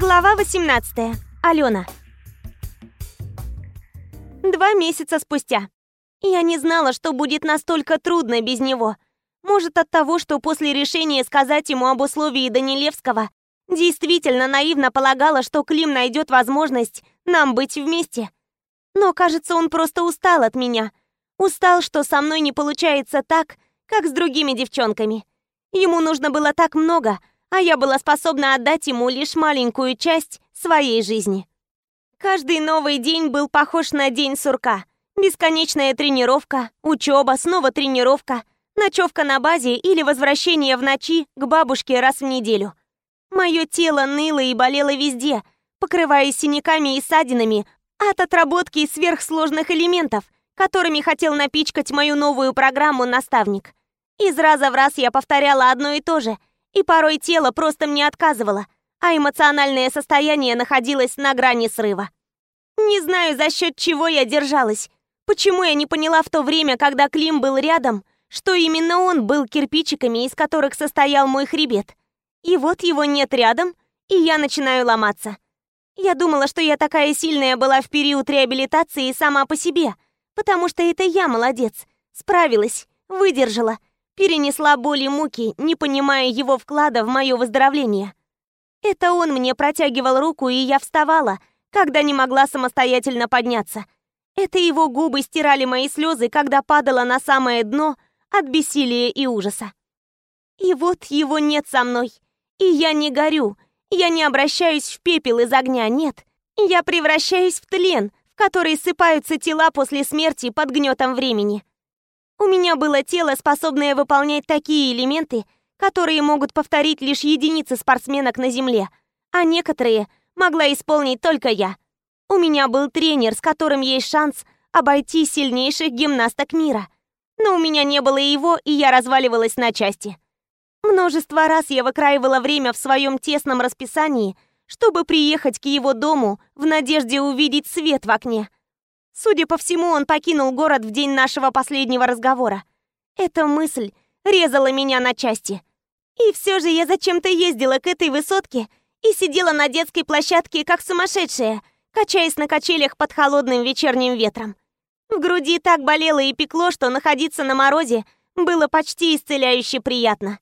Глава 18. Алена. Два месяца спустя. Я не знала, что будет настолько трудно без него. Может, от того, что после решения сказать ему об условии Данилевского действительно наивно полагала, что Клим найдет возможность нам быть вместе. Но, кажется, он просто устал от меня. Устал, что со мной не получается так, как с другими девчонками. Ему нужно было так много — а я была способна отдать ему лишь маленькую часть своей жизни. Каждый новый день был похож на день сурка. Бесконечная тренировка, учеба, снова тренировка, ночевка на базе или возвращение в ночи к бабушке раз в неделю. Мое тело ныло и болело везде, покрываясь синяками и ссадинами от отработки сверхсложных элементов, которыми хотел напичкать мою новую программу наставник. Из раза в раз я повторяла одно и то же — и порой тело просто мне отказывало, а эмоциональное состояние находилось на грани срыва. Не знаю, за счет чего я держалась. Почему я не поняла в то время, когда Клим был рядом, что именно он был кирпичиками, из которых состоял мой хребет. И вот его нет рядом, и я начинаю ломаться. Я думала, что я такая сильная была в период реабилитации сама по себе, потому что это я молодец, справилась, выдержала, перенесла боль и муки, не понимая его вклада в мое выздоровление. Это он мне протягивал руку, и я вставала, когда не могла самостоятельно подняться. Это его губы стирали мои слезы, когда падала на самое дно от бессилия и ужаса. И вот его нет со мной. И я не горю, я не обращаюсь в пепел из огня, нет. Я превращаюсь в тлен, в который сыпаются тела после смерти под гнетом времени. У меня было тело, способное выполнять такие элементы, которые могут повторить лишь единицы спортсменок на Земле, а некоторые могла исполнить только я. У меня был тренер, с которым есть шанс обойти сильнейших гимнасток мира. Но у меня не было его, и я разваливалась на части. Множество раз я выкраивала время в своем тесном расписании, чтобы приехать к его дому в надежде увидеть свет в окне. Судя по всему, он покинул город в день нашего последнего разговора. Эта мысль резала меня на части. И все же я зачем-то ездила к этой высотке и сидела на детской площадке как сумасшедшая, качаясь на качелях под холодным вечерним ветром. В груди так болело и пекло, что находиться на морозе было почти исцеляюще приятно.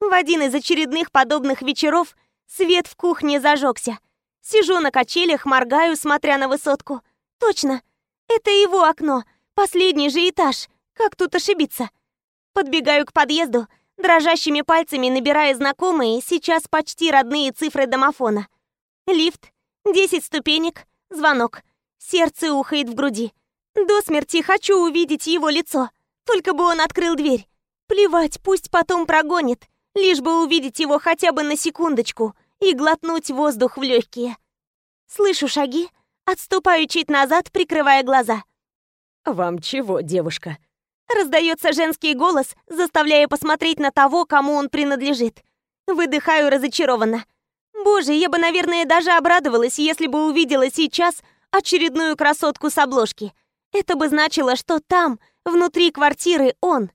В один из очередных подобных вечеров свет в кухне зажегся. Сижу на качелях, моргаю, смотря на высотку. Точно, это его окно, последний же этаж. Как тут ошибиться? Подбегаю к подъезду, дрожащими пальцами набирая знакомые, сейчас почти родные цифры домофона. Лифт, 10 ступенек, звонок. Сердце ухает в груди. До смерти хочу увидеть его лицо. Только бы он открыл дверь. Плевать, пусть потом прогонит. Лишь бы увидеть его хотя бы на секундочку и глотнуть воздух в легкие. Слышу шаги, Отступаю чуть назад, прикрывая глаза. «Вам чего, девушка?» Раздается женский голос, заставляя посмотреть на того, кому он принадлежит. Выдыхаю разочарованно. Боже, я бы, наверное, даже обрадовалась, если бы увидела сейчас очередную красотку с обложки. Это бы значило, что там, внутри квартиры, он.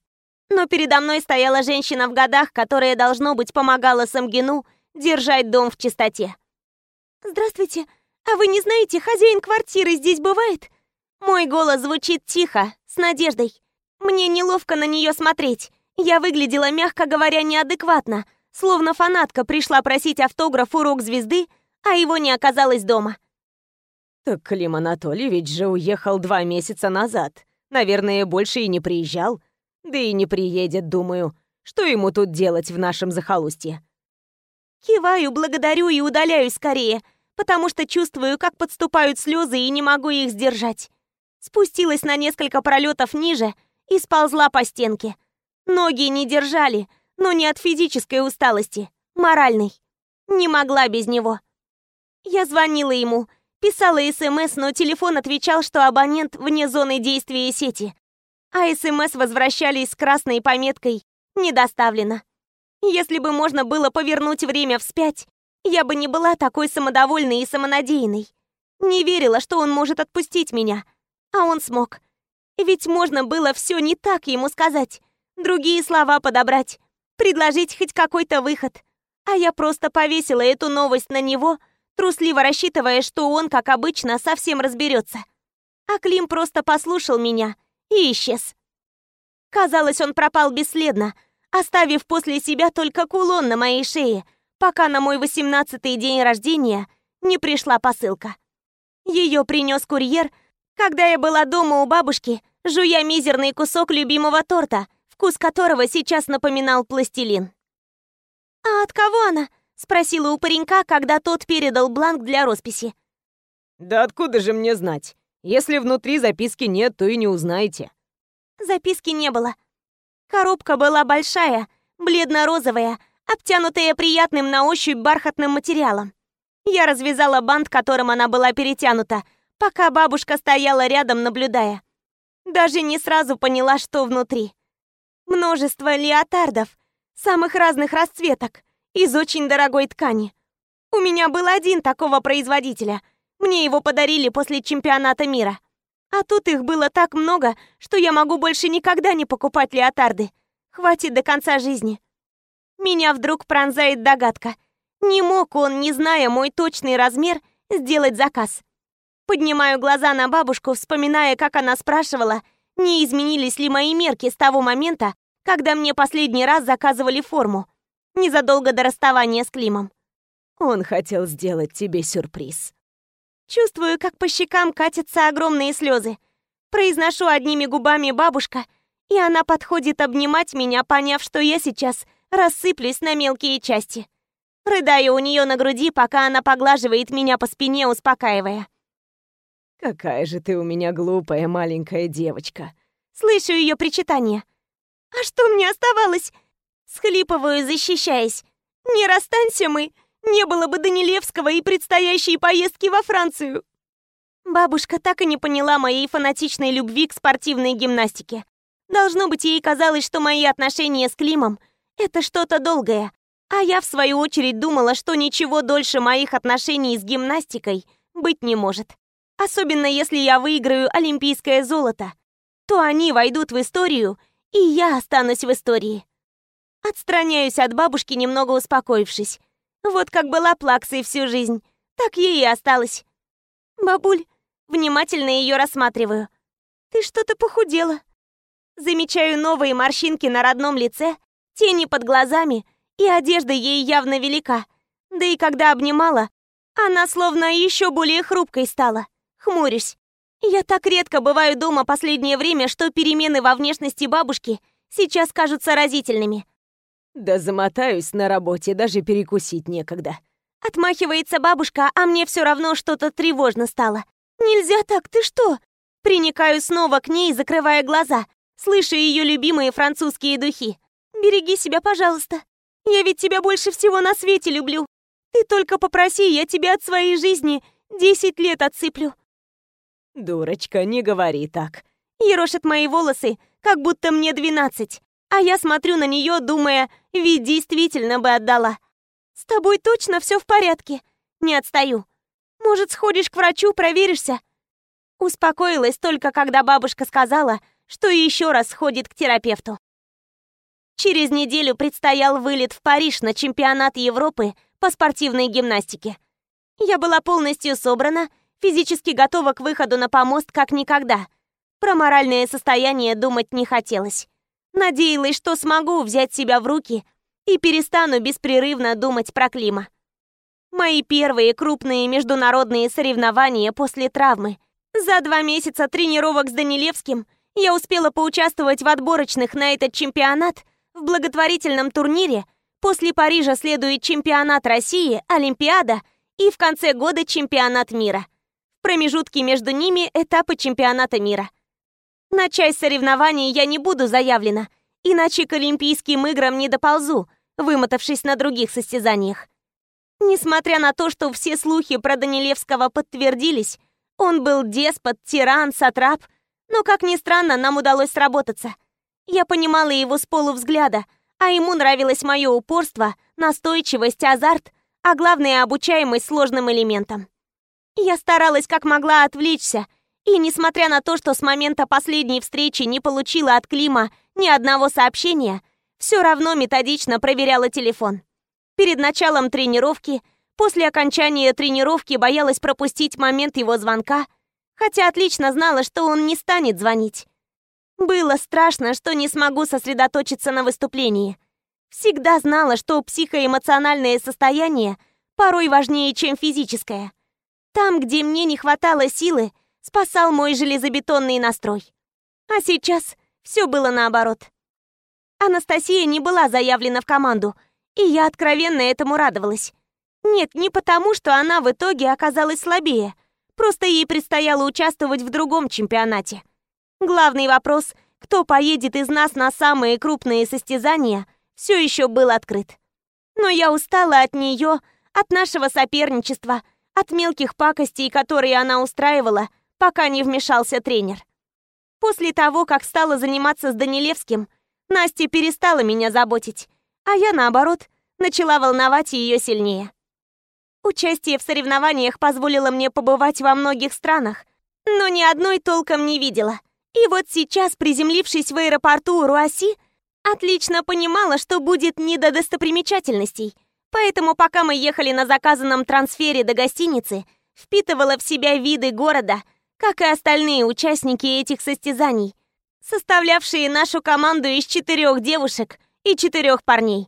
Но передо мной стояла женщина в годах, которая, должно быть, помогала Самгину держать дом в чистоте. «Здравствуйте», «А вы не знаете, хозяин квартиры здесь бывает?» Мой голос звучит тихо, с надеждой. Мне неловко на нее смотреть. Я выглядела, мягко говоря, неадекватно, словно фанатка пришла просить автограф у рок-звезды, а его не оказалось дома. «Так Клим Анатольевич же уехал два месяца назад. Наверное, больше и не приезжал. Да и не приедет, думаю. Что ему тут делать в нашем захолустье?» Киваю, благодарю и удаляюсь скорее — потому что чувствую, как подступают слезы и не могу их сдержать. Спустилась на несколько пролетов ниже и сползла по стенке. Ноги не держали, но не от физической усталости, моральной. Не могла без него. Я звонила ему, писала СМС, но телефон отвечал, что абонент вне зоны действия сети. А СМС возвращались с красной пометкой «Не доставлено». Если бы можно было повернуть время вспять, я бы не была такой самодовольной и самонадеянной. Не верила, что он может отпустить меня. А он смог. Ведь можно было все не так ему сказать. Другие слова подобрать. Предложить хоть какой-то выход. А я просто повесила эту новость на него, трусливо рассчитывая, что он, как обычно, совсем разберется. А Клим просто послушал меня и исчез. Казалось, он пропал бесследно, оставив после себя только кулон на моей шее, пока на мой восемнадцатый день рождения не пришла посылка. Ее принес курьер, когда я была дома у бабушки, жуя мизерный кусок любимого торта, вкус которого сейчас напоминал пластилин. «А от кого она?» — спросила у паренька, когда тот передал бланк для росписи. «Да откуда же мне знать? Если внутри записки нет, то и не узнаете». Записки не было. Коробка была большая, бледно-розовая, обтянутая приятным на ощупь бархатным материалом. Я развязала бант, которым она была перетянута, пока бабушка стояла рядом, наблюдая. Даже не сразу поняла, что внутри. Множество леотардов, самых разных расцветок, из очень дорогой ткани. У меня был один такого производителя. Мне его подарили после чемпионата мира. А тут их было так много, что я могу больше никогда не покупать леотарды. Хватит до конца жизни. Меня вдруг пронзает догадка. Не мог он, не зная мой точный размер, сделать заказ. Поднимаю глаза на бабушку, вспоминая, как она спрашивала, не изменились ли мои мерки с того момента, когда мне последний раз заказывали форму, незадолго до расставания с Климом. Он хотел сделать тебе сюрприз. Чувствую, как по щекам катятся огромные слезы. Произношу одними губами бабушка, и она подходит обнимать меня, поняв, что я сейчас рассыплюсь на мелкие части. Рыдаю у нее на груди, пока она поглаживает меня по спине, успокаивая. «Какая же ты у меня глупая маленькая девочка!» Слышу ее причитание. «А что мне оставалось?» Схлипываю, защищаясь. «Не расстанься мы, не было бы Данилевского и предстоящей поездки во Францию!» Бабушка так и не поняла моей фанатичной любви к спортивной гимнастике. Должно быть, ей казалось, что мои отношения с Климом — это что-то долгое, а я, в свою очередь, думала, что ничего дольше моих отношений с гимнастикой быть не может. Особенно если я выиграю олимпийское золото, то они войдут в историю, и я останусь в истории. Отстраняюсь от бабушки, немного успокоившись. Вот как была плаксой всю жизнь, так ей и осталось. Бабуль, внимательно ее рассматриваю. Ты что-то похудела. Замечаю новые морщинки на родном лице, тени под глазами, и одежда ей явно велика. Да и когда обнимала, она словно еще более хрупкой стала. Хмурюсь. Я так редко бываю дома последнее время, что перемены во внешности бабушки сейчас кажутся разительными. Да замотаюсь на работе, даже перекусить некогда. Отмахивается бабушка, а мне все равно что-то тревожно стало. Нельзя так, ты что? Приникаю снова к ней, закрывая глаза. Слышу ее любимые французские духи. Береги себя, пожалуйста. Я ведь тебя больше всего на свете люблю. Ты только попроси, я тебя от своей жизни десять лет отсыплю. Дурочка, не говори так. Ерошит мои волосы, как будто мне двенадцать. А я смотрю на нее, думая, ведь действительно бы отдала. С тобой точно все в порядке? Не отстаю. Может, сходишь к врачу, проверишься? Успокоилась только, когда бабушка сказала, что еще раз сходит к терапевту. Через неделю предстоял вылет в Париж на чемпионат Европы по спортивной гимнастике. Я была полностью собрана, физически готова к выходу на помост как никогда. Про моральное состояние думать не хотелось. Надеялась, что смогу взять себя в руки и перестану беспрерывно думать про Клима. Мои первые крупные международные соревнования после травмы. За два месяца тренировок с Данилевским я успела поучаствовать в отборочных на этот чемпионат – в благотворительном турнире после Парижа следует чемпионат России, Олимпиада и в конце года чемпионат мира. В промежутке между ними этапы чемпионата мира. На часть соревнований я не буду заявлена, иначе к Олимпийским играм не доползу, вымотавшись на других состязаниях. Несмотря на то, что все слухи про Данилевского подтвердились, он был деспот, тиран, сатрап, но, как ни странно, нам удалось сработаться – я понимала его с полувзгляда, а ему нравилось мое упорство, настойчивость, азарт, а главное, обучаемость сложным элементам. Я старалась как могла отвлечься, и несмотря на то, что с момента последней встречи не получила от Клима ни одного сообщения, все равно методично проверяла телефон. Перед началом тренировки, После окончания тренировки боялась пропустить момент его звонка, хотя отлично знала, что он не станет звонить. Было страшно, что не смогу сосредоточиться на выступлении. Всегда знала, что психоэмоциональное состояние порой важнее, чем физическое. Там, где мне не хватало силы, спасал мой железобетонный настрой. А сейчас все было наоборот. Анастасия не была заявлена в команду, и я откровенно этому радовалась. Нет, не потому, что она в итоге оказалась слабее. Просто ей предстояло участвовать в другом чемпионате. Главный вопрос, кто поедет из нас на самые крупные состязания, все еще был открыт. Но я устала от нее, от нашего соперничества, от мелких пакостей, которые она устраивала, пока не вмешался тренер. После того, как стала заниматься с Данилевским, Настя перестала меня заботить, а я, наоборот, начала волновать ее сильнее. Участие в соревнованиях позволило мне побывать во многих странах, но ни одной толком не видела. И вот сейчас, приземлившись в аэропорту Руаси, отлично понимала, что будет не до достопримечательностей. Поэтому, пока мы ехали на заказанном трансфере до гостиницы, впитывала в себя виды города, как и остальные участники этих состязаний, составлявшие нашу команду из четырех девушек и четырех парней.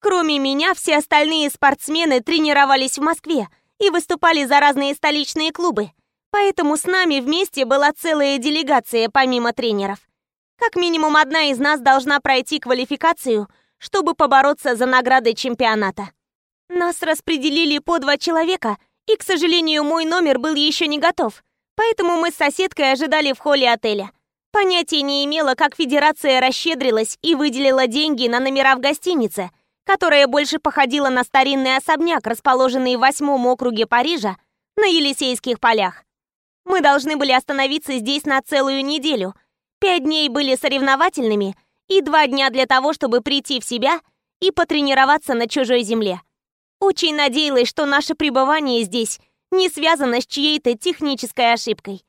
Кроме меня, все остальные спортсмены тренировались в Москве и выступали за разные столичные клубы. Поэтому с нами вместе была целая делегация помимо тренеров. Как минимум одна из нас должна пройти квалификацию, чтобы побороться за награды чемпионата. Нас распределили по два человека, и, к сожалению, мой номер был еще не готов. Поэтому мы с соседкой ожидали в холле отеля. Понятия не имела, как федерация расщедрилась и выделила деньги на номера в гостинице – которая больше походила на старинный особняк, расположенный в восьмом округе Парижа, на Елисейских полях. Мы должны были остановиться здесь на целую неделю. Пять дней были соревновательными и два дня для того, чтобы прийти в себя и потренироваться на чужой земле. Очень надеялась, что наше пребывание здесь не связано с чьей-то технической ошибкой.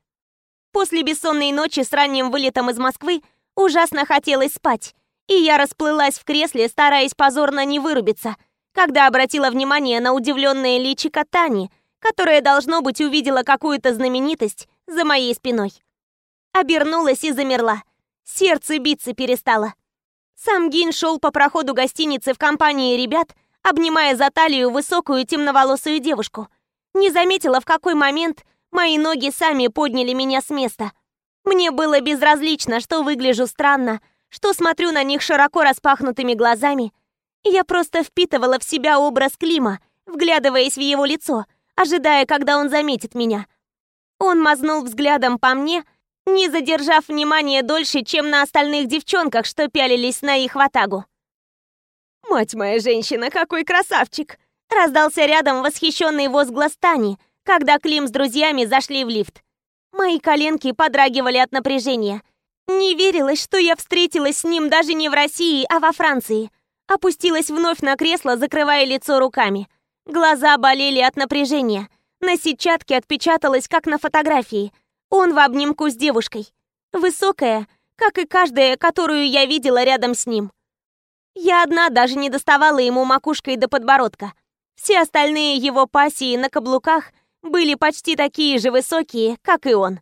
После бессонной ночи с ранним вылетом из Москвы ужасно хотелось спать, и я расплылась в кресле, стараясь позорно не вырубиться, когда обратила внимание на удивленное личико Тани, которая, должно быть, увидела какую-то знаменитость за моей спиной. Обернулась и замерла. Сердце биться перестало. Сам Гин шел по проходу гостиницы в компании ребят, обнимая за талию высокую темноволосую девушку. Не заметила, в какой момент мои ноги сами подняли меня с места. Мне было безразлично, что выгляжу странно, что смотрю на них широко распахнутыми глазами. Я просто впитывала в себя образ Клима, вглядываясь в его лицо, ожидая, когда он заметит меня. Он мазнул взглядом по мне, не задержав внимания дольше, чем на остальных девчонках, что пялились на их ватагу. «Мать моя женщина, какой красавчик!» Раздался рядом восхищенный возглас Тани, когда Клим с друзьями зашли в лифт. Мои коленки подрагивали от напряжения – не верилось, что я встретилась с ним даже не в России, а во Франции. Опустилась вновь на кресло, закрывая лицо руками. Глаза болели от напряжения. На сетчатке отпечаталось, как на фотографии. Он в обнимку с девушкой. Высокая, как и каждая, которую я видела рядом с ним. Я одна даже не доставала ему макушкой до подбородка. Все остальные его пассии на каблуках были почти такие же высокие, как и он.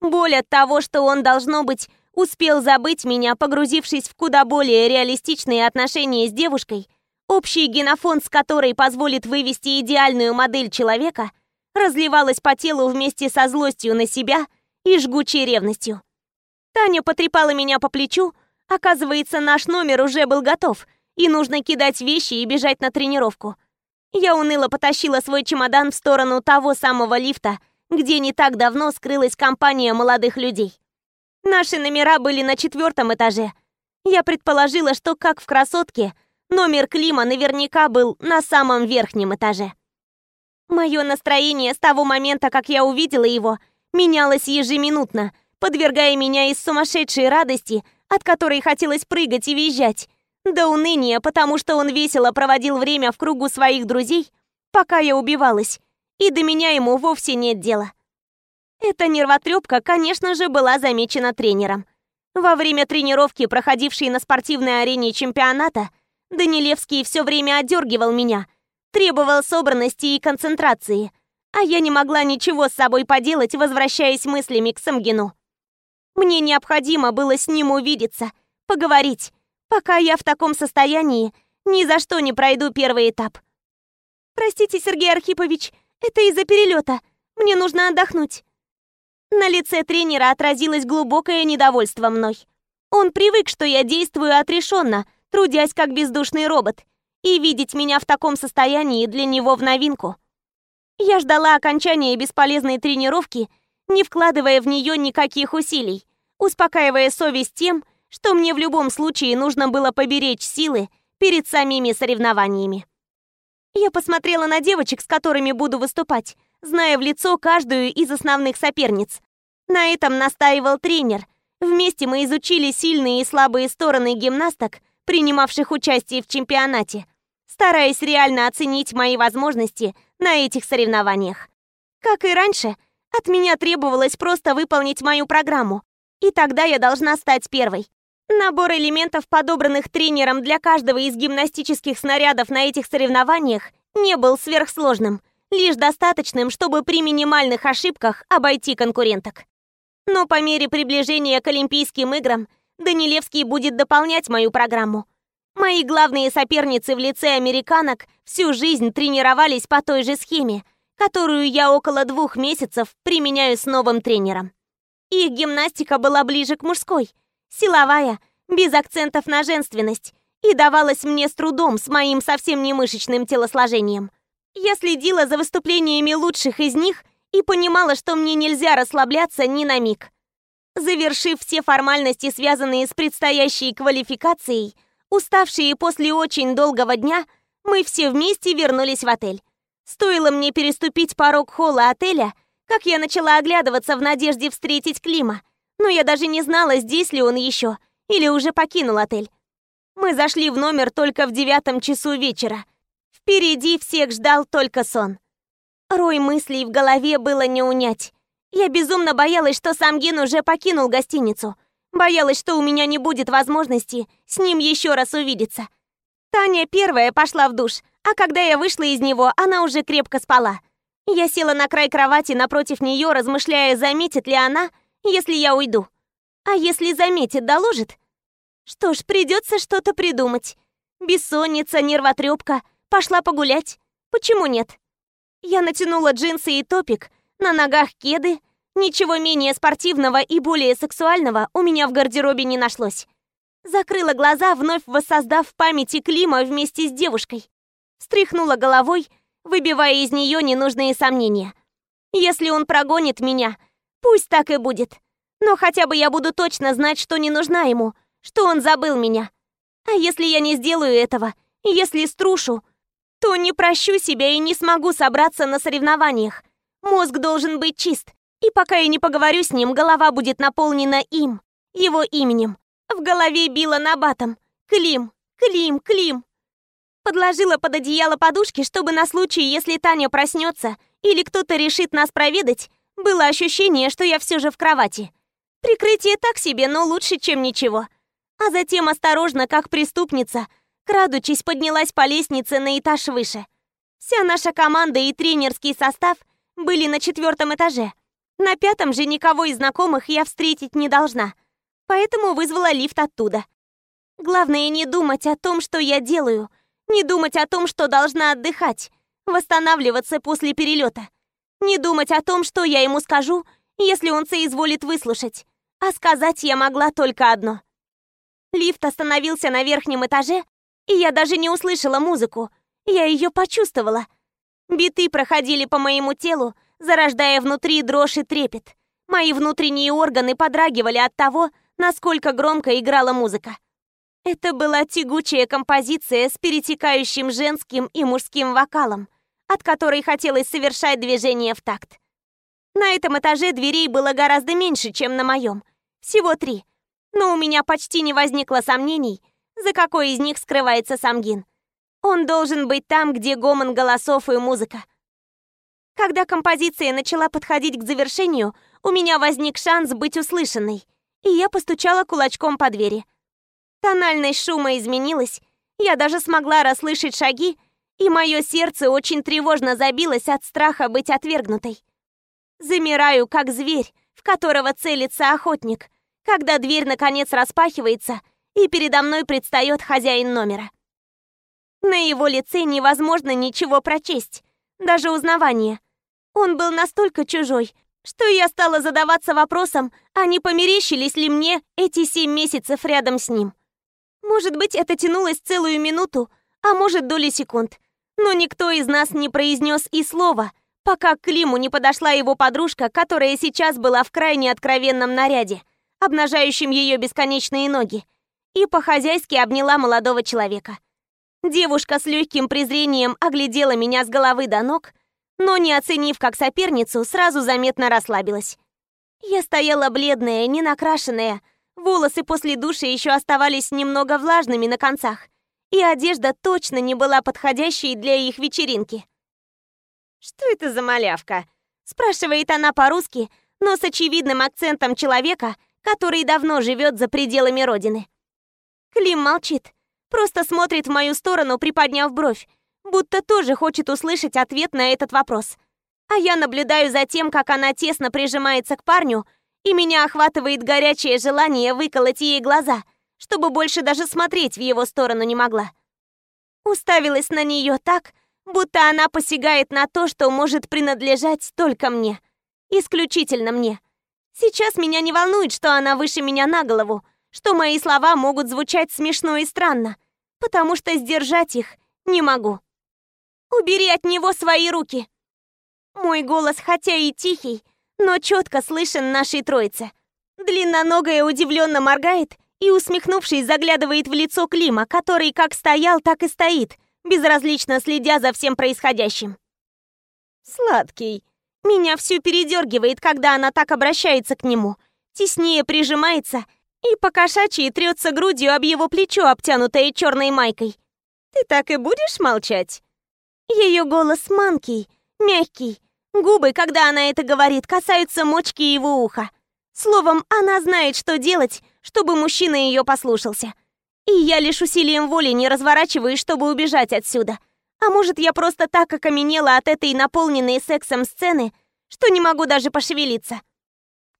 Боль от того, что он, должно быть, успел забыть меня, погрузившись в куда более реалистичные отношения с девушкой, общий генофонд с которой позволит вывести идеальную модель человека, разливалась по телу вместе со злостью на себя и жгучей ревностью. Таня потрепала меня по плечу, оказывается, наш номер уже был готов, и нужно кидать вещи и бежать на тренировку. Я уныло потащила свой чемодан в сторону того самого лифта, где не так давно скрылась компания молодых людей. Наши номера были на четвертом этаже. Я предположила, что, как в «Красотке», номер Клима наверняка был на самом верхнем этаже. Мое настроение с того момента, как я увидела его, менялось ежеминутно, подвергая меня из сумасшедшей радости, от которой хотелось прыгать и визжать, до уныния, потому что он весело проводил время в кругу своих друзей, пока я убивалась, и до меня ему вовсе нет дела. Эта нервотрепка, конечно же, была замечена тренером. Во время тренировки, проходившей на спортивной арене чемпионата, Данилевский все время одергивал меня, требовал собранности и концентрации, а я не могла ничего с собой поделать, возвращаясь мыслями к Самгину. Мне необходимо было с ним увидеться, поговорить. Пока я в таком состоянии, ни за что не пройду первый этап. «Простите, Сергей Архипович, это из-за перелета. Мне нужно отдохнуть». На лице тренера отразилось глубокое недовольство мной. Он привык, что я действую отрешенно, трудясь как бездушный робот, и видеть меня в таком состоянии для него в новинку. Я ждала окончания бесполезной тренировки, не вкладывая в нее никаких усилий, успокаивая совесть тем, что мне в любом случае нужно было поберечь силы перед самими соревнованиями. Я посмотрела на девочек, с которыми буду выступать, зная в лицо каждую из основных соперниц. На этом настаивал тренер. Вместе мы изучили сильные и слабые стороны гимнасток, принимавших участие в чемпионате, стараясь реально оценить мои возможности на этих соревнованиях. Как и раньше, от меня требовалось просто выполнить мою программу, и тогда я должна стать первой. Набор элементов, подобранных тренером для каждого из гимнастических снарядов на этих соревнованиях, не был сверхсложным, лишь достаточным, чтобы при минимальных ошибках обойти конкуренток. Но по мере приближения к Олимпийским играм Данилевский будет дополнять мою программу. Мои главные соперницы в лице американок всю жизнь тренировались по той же схеме, которую я около двух месяцев применяю с новым тренером. Их гимнастика была ближе к мужской – Силовая, без акцентов на женственность, и давалась мне с трудом с моим совсем не мышечным телосложением. Я следила за выступлениями лучших из них и понимала, что мне нельзя расслабляться ни на миг. Завершив все формальности, связанные с предстоящей квалификацией, уставшие после очень долгого дня, мы все вместе вернулись в отель. Стоило мне переступить порог холла отеля, как я начала оглядываться в надежде встретить Клима но я даже не знала, здесь ли он еще, или уже покинул отель. Мы зашли в номер только в девятом часу вечера. Впереди всех ждал только сон. Рой мыслей в голове было не унять. Я безумно боялась, что сам Ген уже покинул гостиницу. Боялась, что у меня не будет возможности с ним еще раз увидеться. Таня первая пошла в душ, а когда я вышла из него, она уже крепко спала. Я села на край кровати напротив нее, размышляя, заметит ли она, если я уйду. А если заметит, доложит? Что ж, придется что-то придумать. Бессонница, нервотрепка, пошла погулять. Почему нет? Я натянула джинсы и топик, на ногах кеды. Ничего менее спортивного и более сексуального у меня в гардеробе не нашлось. Закрыла глаза, вновь воссоздав в памяти Клима вместе с девушкой. Встряхнула головой, выбивая из нее ненужные сомнения. Если он прогонит меня, Пусть так и будет. Но хотя бы я буду точно знать, что не нужна ему, что он забыл меня. А если я не сделаю этого, если струшу, то не прощу себя и не смогу собраться на соревнованиях. Мозг должен быть чист, и пока я не поговорю с ним, голова будет наполнена им, его именем. В голове било набатом. Клим, Клим, Клим. Подложила под одеяло подушки, чтобы на случай, если Таня проснется или кто-то решит нас проведать, было ощущение, что я все же в кровати. Прикрытие так себе, но лучше, чем ничего. А затем осторожно, как преступница, крадучись, поднялась по лестнице на этаж выше. Вся наша команда и тренерский состав были на четвертом этаже. На пятом же никого из знакомых я встретить не должна, поэтому вызвала лифт оттуда. Главное не думать о том, что я делаю, не думать о том, что должна отдыхать, восстанавливаться после перелета. Не думать о том, что я ему скажу, если он соизволит выслушать. А сказать я могла только одно. Лифт остановился на верхнем этаже, и я даже не услышала музыку. Я ее почувствовала. Биты проходили по моему телу, зарождая внутри дрожь и трепет. Мои внутренние органы подрагивали от того, насколько громко играла музыка. Это была тягучая композиция с перетекающим женским и мужским вокалом от которой хотелось совершать движение в такт. На этом этаже дверей было гораздо меньше, чем на моем. Всего три. Но у меня почти не возникло сомнений, за какой из них скрывается Самгин. Он должен быть там, где гомон голосов и музыка. Когда композиция начала подходить к завершению, у меня возник шанс быть услышанной, и я постучала кулачком по двери. Тональность шума изменилась, я даже смогла расслышать шаги и мое сердце очень тревожно забилось от страха быть отвергнутой. Замираю, как зверь, в которого целится охотник, когда дверь наконец распахивается, и передо мной предстает хозяин номера. На его лице невозможно ничего прочесть, даже узнавание. Он был настолько чужой, что я стала задаваться вопросом, а не померещились ли мне эти семь месяцев рядом с ним. Может быть, это тянулось целую минуту, а может, доли секунд. Но никто из нас не произнес и слова, пока к Климу не подошла его подружка, которая сейчас была в крайне откровенном наряде, обнажающем ее бесконечные ноги, и по-хозяйски обняла молодого человека. Девушка с легким презрением оглядела меня с головы до ног, но, не оценив как соперницу, сразу заметно расслабилась. Я стояла бледная, не накрашенная, волосы после душа еще оставались немного влажными на концах, и одежда точно не была подходящей для их вечеринки. «Что это за малявка?» — спрашивает она по-русски, но с очевидным акцентом человека, который давно живет за пределами родины. Клим молчит, просто смотрит в мою сторону, приподняв бровь, будто тоже хочет услышать ответ на этот вопрос. А я наблюдаю за тем, как она тесно прижимается к парню, и меня охватывает горячее желание выколоть ей глаза, чтобы больше даже смотреть в его сторону не могла. Уставилась на нее так, будто она посягает на то, что может принадлежать только мне. Исключительно мне. Сейчас меня не волнует, что она выше меня на голову, что мои слова могут звучать смешно и странно, потому что сдержать их не могу. Убери от него свои руки!» Мой голос, хотя и тихий, но четко слышен нашей троице. Длинноногая удивленно моргает и, усмехнувшись, заглядывает в лицо Клима, который как стоял, так и стоит, безразлично следя за всем происходящим. Сладкий. Меня всю передергивает, когда она так обращается к нему, теснее прижимается и покошачьи трется грудью об его плечо, обтянутое черной майкой. «Ты так и будешь молчать?» Ее голос манкий, мягкий. Губы, когда она это говорит, касаются мочки его уха. Словом, она знает, что делать, чтобы мужчина ее послушался. И я лишь усилием воли не разворачиваюсь, чтобы убежать отсюда. А может, я просто так окаменела от этой наполненной сексом сцены, что не могу даже пошевелиться.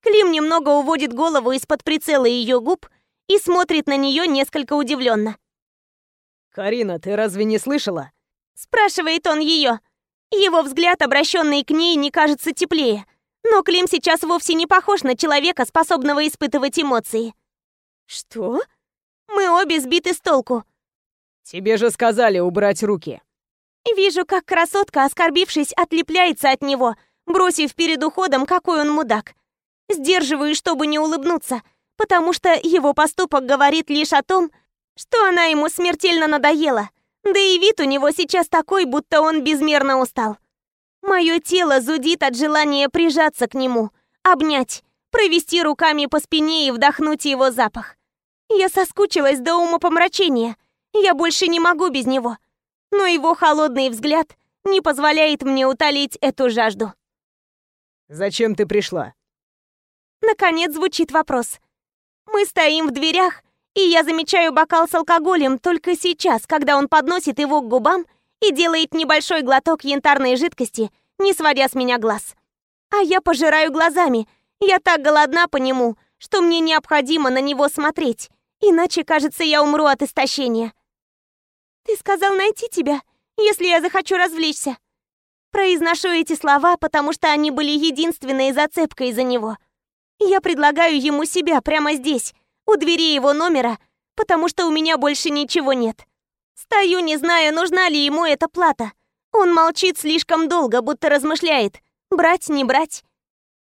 Клим немного уводит голову из-под прицела ее губ и смотрит на нее несколько удивленно. «Карина, ты разве не слышала? Спрашивает он ее. Его взгляд, обращенный к ней, не кажется теплее. Но Клим сейчас вовсе не похож на человека, способного испытывать эмоции. Что? Мы обе сбиты с толку. Тебе же сказали убрать руки. Вижу, как красотка, оскорбившись, отлепляется от него, бросив перед уходом, какой он мудак. Сдерживаю, чтобы не улыбнуться, потому что его поступок говорит лишь о том, что она ему смертельно надоела — да и вид у него сейчас такой, будто он безмерно устал. Мое тело зудит от желания прижаться к нему, обнять, провести руками по спине и вдохнуть его запах. Я соскучилась до умопомрачения. Я больше не могу без него. Но его холодный взгляд не позволяет мне утолить эту жажду. «Зачем ты пришла?» Наконец звучит вопрос. Мы стоим в дверях, и я замечаю бокал с алкоголем только сейчас, когда он подносит его к губам и делает небольшой глоток янтарной жидкости, не сводя с меня глаз. А я пожираю глазами. Я так голодна по нему, что мне необходимо на него смотреть. Иначе, кажется, я умру от истощения. «Ты сказал найти тебя, если я захочу развлечься». Произношу эти слова, потому что они были единственной зацепкой за него. Я предлагаю ему себя прямо здесь, у двери его номера, потому что у меня больше ничего нет. Стою, не зная, нужна ли ему эта плата. Он молчит слишком долго, будто размышляет, брать, не брать.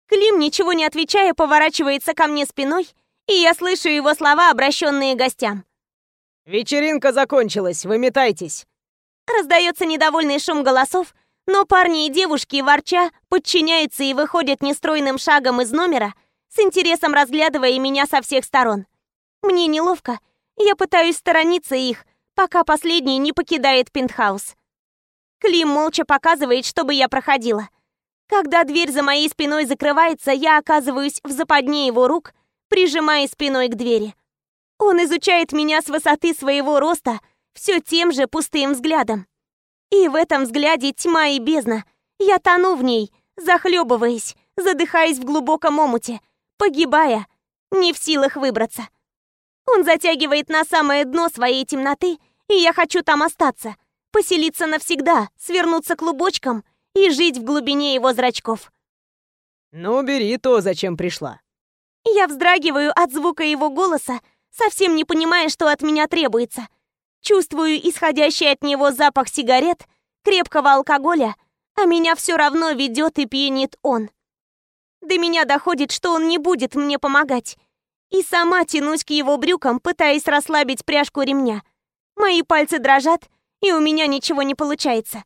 Клим, ничего не отвечая, поворачивается ко мне спиной, и я слышу его слова, обращенные гостям. «Вечеринка закончилась, выметайтесь!» Раздается недовольный шум голосов, но парни и девушки, ворча, подчиняются и выходят нестройным шагом из номера, с интересом разглядывая меня со всех сторон. Мне неловко. Я пытаюсь сторониться их, пока последний не покидает пентхаус. Клим молча показывает, чтобы я проходила. Когда дверь за моей спиной закрывается, я оказываюсь в западне его рук, прижимая спиной к двери. Он изучает меня с высоты своего роста все тем же пустым взглядом. И в этом взгляде тьма и бездна. Я тону в ней, захлебываясь, задыхаясь в глубоком омуте, погибая, не в силах выбраться. Он затягивает на самое дно своей темноты, и я хочу там остаться, поселиться навсегда, свернуться клубочком и жить в глубине его зрачков. «Ну, бери то, зачем пришла». Я вздрагиваю от звука его голоса, совсем не понимая, что от меня требуется. Чувствую исходящий от него запах сигарет, крепкого алкоголя, а меня все равно ведет и пьянит он. До меня доходит, что он не будет мне помогать. И сама тянусь к его брюкам, пытаясь расслабить пряжку ремня. Мои пальцы дрожат, и у меня ничего не получается.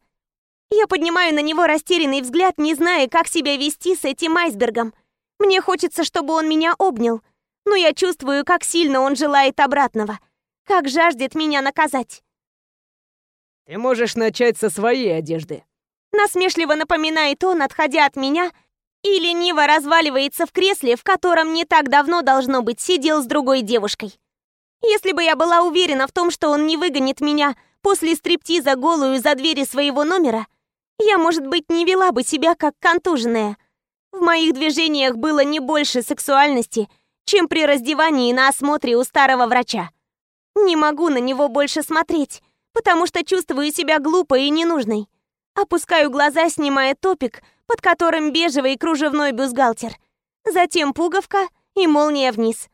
Я поднимаю на него растерянный взгляд, не зная, как себя вести с этим айсбергом. Мне хочется, чтобы он меня обнял, но я чувствую, как сильно он желает обратного, как жаждет меня наказать. «Ты можешь начать со своей одежды», насмешливо напоминает он, отходя от меня, и лениво разваливается в кресле, в котором не так давно, должно быть, сидел с другой девушкой. Если бы я была уверена в том, что он не выгонит меня после стриптиза голую за двери своего номера, я, может быть, не вела бы себя как контуженная. В моих движениях было не больше сексуальности, чем при раздевании на осмотре у старого врача. Не могу на него больше смотреть, потому что чувствую себя глупой и ненужной. Опускаю глаза, снимая топик, под которым бежевый кружевной бюстгальтер. Затем пуговка и молния вниз.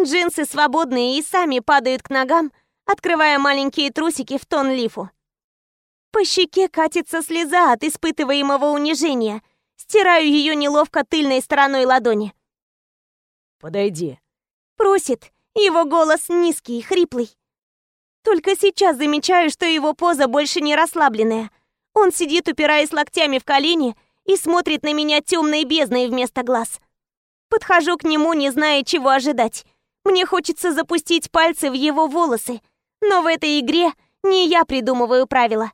Джинсы свободные и сами падают к ногам, открывая маленькие трусики в тон лифу. По щеке катится слеза от испытываемого унижения. Стираю ее неловко тыльной стороной ладони. «Подойди». Просит. Его голос низкий, хриплый. Только сейчас замечаю, что его поза больше не расслабленная. Он сидит, упираясь локтями в колени, и смотрит на меня темной бездной вместо глаз. Подхожу к нему, не зная, чего ожидать. Мне хочется запустить пальцы в его волосы, но в этой игре не я придумываю правила.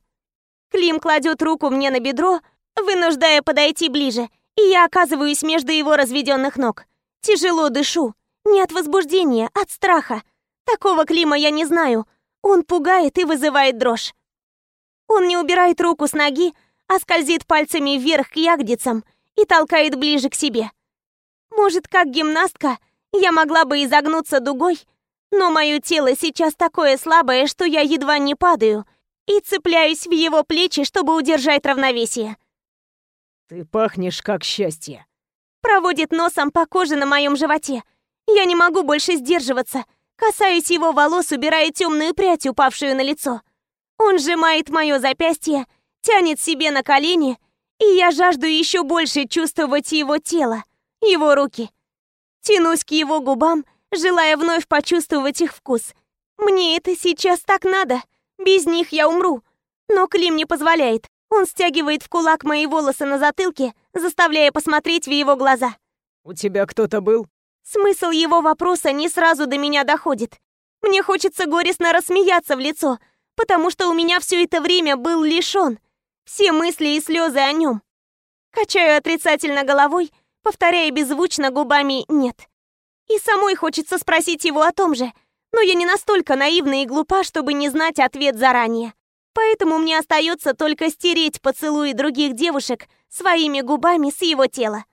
Клим кладет руку мне на бедро, вынуждая подойти ближе, и я оказываюсь между его разведенных ног. Тяжело дышу. Не от возбуждения, от страха. Такого Клима я не знаю. Он пугает и вызывает дрожь. Он не убирает руку с ноги, а скользит пальцами вверх к ягодицам и толкает ближе к себе. Может, как гимнастка, я могла бы изогнуться дугой, но мое тело сейчас такое слабое, что я едва не падаю и цепляюсь в его плечи, чтобы удержать равновесие. «Ты пахнешь как счастье», проводит носом по коже на моем животе. Я не могу больше сдерживаться. Касаюсь его волос, убирая темную прядь, упавшую на лицо. Он сжимает мое запястье, тянет себе на колени, и я жажду еще больше чувствовать его тело, его руки. Тянусь к его губам, желая вновь почувствовать их вкус. Мне это сейчас так надо. Без них я умру. Но Клим не позволяет. Он стягивает в кулак мои волосы на затылке, заставляя посмотреть в его глаза. «У тебя кто-то был?» Смысл его вопроса не сразу до меня доходит. Мне хочется горестно рассмеяться в лицо, потому что у меня все это время был лишь он. Все мысли и слезы о нем. Качаю отрицательно головой, повторяя беззвучно губами «нет». И самой хочется спросить его о том же, но я не настолько наивна и глупа, чтобы не знать ответ заранее. Поэтому мне остается только стереть поцелуи других девушек своими губами с его тела.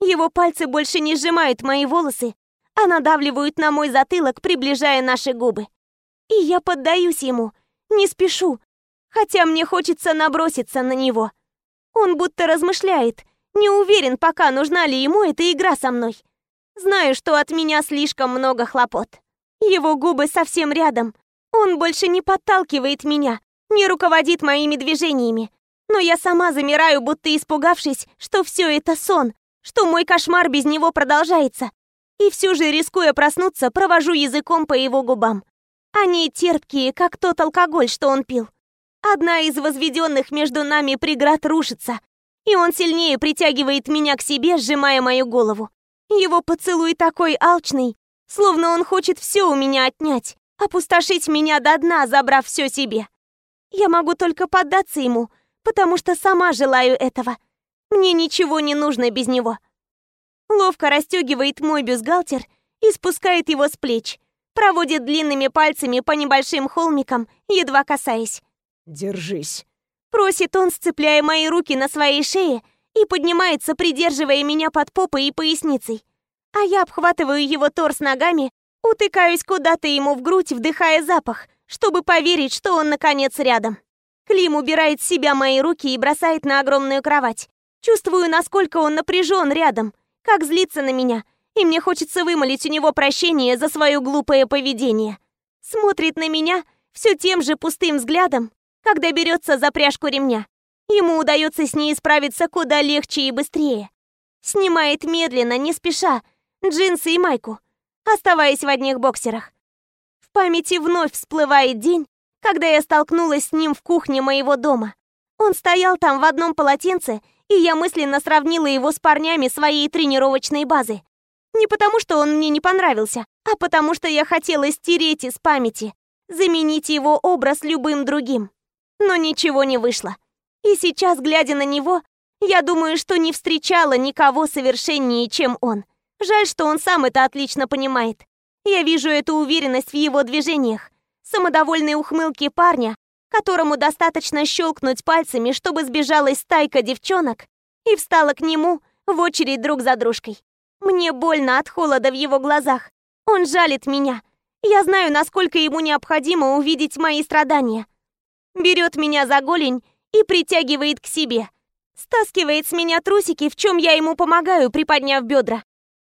Его пальцы больше не сжимают мои волосы, а надавливают на мой затылок, приближая наши губы. И я поддаюсь ему, не спешу, хотя мне хочется наброситься на него. Он будто размышляет, не уверен пока, нужна ли ему эта игра со мной. Знаю, что от меня слишком много хлопот. Его губы совсем рядом. Он больше не подталкивает меня, не руководит моими движениями. Но я сама замираю, будто испугавшись, что все это сон, что мой кошмар без него продолжается. И все же, рискуя проснуться, провожу языком по его губам. Они терпкие, как тот алкоголь, что он пил. Одна из возведенных между нами преград рушится, и он сильнее притягивает меня к себе, сжимая мою голову. Его поцелуй такой алчный, словно он хочет все у меня отнять, опустошить меня до дна, забрав все себе. Я могу только поддаться ему, потому что сама желаю этого. Мне ничего не нужно без него. Ловко расстегивает мой бюстгальтер и спускает его с плеч, проводит длинными пальцами по небольшим холмикам, едва касаясь. «Держись». Просит он, сцепляя мои руки на своей шее и поднимается, придерживая меня под попой и поясницей. А я обхватываю его торс ногами, утыкаюсь куда-то ему в грудь, вдыхая запах, чтобы поверить, что он наконец рядом. Клим убирает с себя мои руки и бросает на огромную кровать. Чувствую, насколько он напряжен рядом, как злится на меня, и мне хочется вымолить у него прощение за свое глупое поведение. Смотрит на меня все тем же пустым взглядом, когда берется за пряжку ремня. Ему удается с ней справиться куда легче и быстрее. Снимает медленно, не спеша, джинсы и майку, оставаясь в одних боксерах. В памяти вновь всплывает день, когда я столкнулась с ним в кухне моего дома. Он стоял там в одном полотенце, и я мысленно сравнила его с парнями своей тренировочной базы. Не потому, что он мне не понравился, а потому, что я хотела стереть из памяти, заменить его образ любым другим. Но ничего не вышло. И сейчас, глядя на него, я думаю, что не встречала никого совершеннее, чем он. Жаль, что он сам это отлично понимает. Я вижу эту уверенность в его движениях, самодовольной ухмылки парня, которому достаточно щелкнуть пальцами, чтобы сбежалась стайка девчонок и встала к нему в очередь друг за дружкой. Мне больно от холода в его глазах. Он жалит меня. Я знаю, насколько ему необходимо увидеть мои страдания. Берет меня за голень и притягивает к себе. Стаскивает с меня трусики, в чем я ему помогаю, приподняв бедра.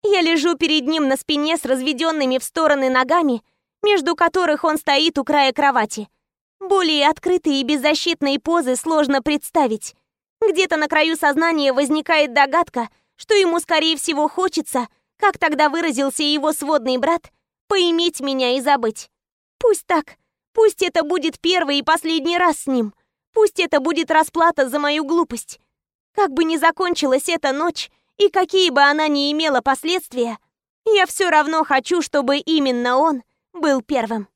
Я лежу перед ним на спине с разведенными в стороны ногами, между которых он стоит у края кровати. Более открытые и беззащитные позы сложно представить. Где-то на краю сознания возникает догадка, что ему, скорее всего, хочется, как тогда выразился его сводный брат, поиметь меня и забыть. Пусть так. Пусть это будет первый и последний раз с ним. Пусть это будет расплата за мою глупость. Как бы ни закончилась эта ночь, и какие бы она ни имела последствия, я все равно хочу, чтобы именно он был первым.